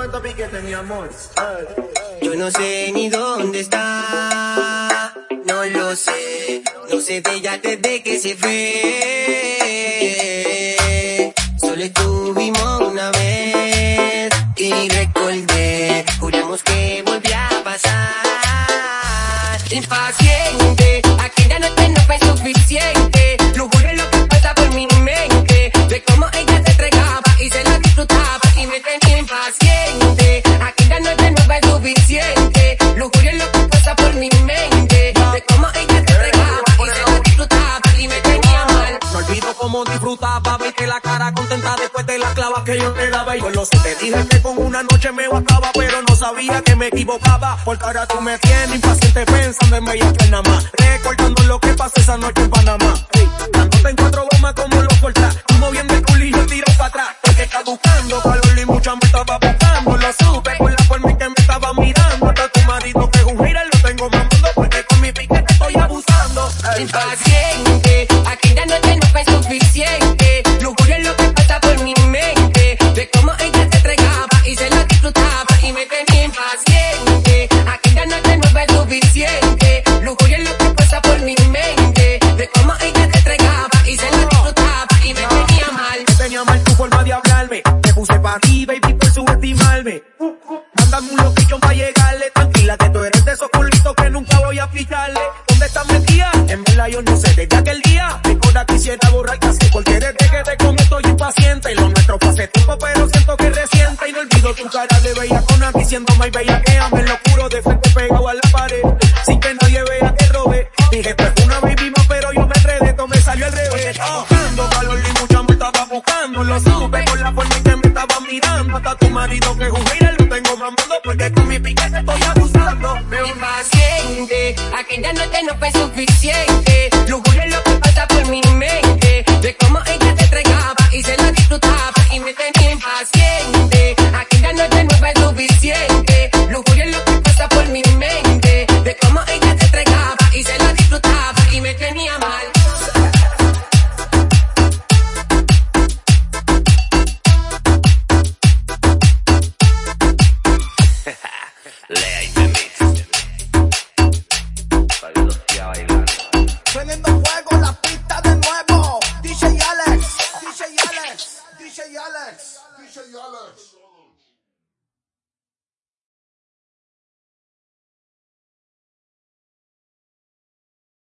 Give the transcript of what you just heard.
tanto piquete, mi amor. Yo no sé ni dónde está, no lo sé. No sé de ella desde que se fue. Solo estuvimos una vez y recordé. Juramos que volvía a pasar. Impaciente, disfrutaba, verte la cara contenta después de las clavas que yo te daba. Y yo lo sé, te dije que con una noche me bastaba, pero no sabía que me equivocaba. Porque ahora tú me tienes impaciente pensando en bella que nada más. Recordando lo que pasó esa noche en Panamá. Ey, dándote en cuatro gomas como los cortas. Tú moviendo el culillo, tiro para atrás. Porque está buscando calor Puse pa' arriba y por subestimarme. Mándame un loquillo pa' llegarle. Tranquila que tú eres de esos culitos que nunca voy a ficharle. ¿Dónde estás metida? En verdad yo no sé desde aquel día. Mejor quisiera borrar casi porque desde que te como estoy impaciente. Lo nuestro fue hace tiempo pero siento que reciente. Y no olvido tu cara de bella con aquí siendo más bella que ame. Lo puro de frente pegado a la pared. Sin que nadie vea que robé. Dije pues una baby más pero yo me enredé. Todo me salió al revés. Impaciente. Aquella noche no fue suficiente. Lujurio es lo que pasa por mi mente. De cómo ella se entregaba y se la disfrutaba y me tenía impaciente. Aquella noche no fue suficiente. Lujurio es lo que pasa por mi mente. De cómo Appreciate your alerts. Appreciate.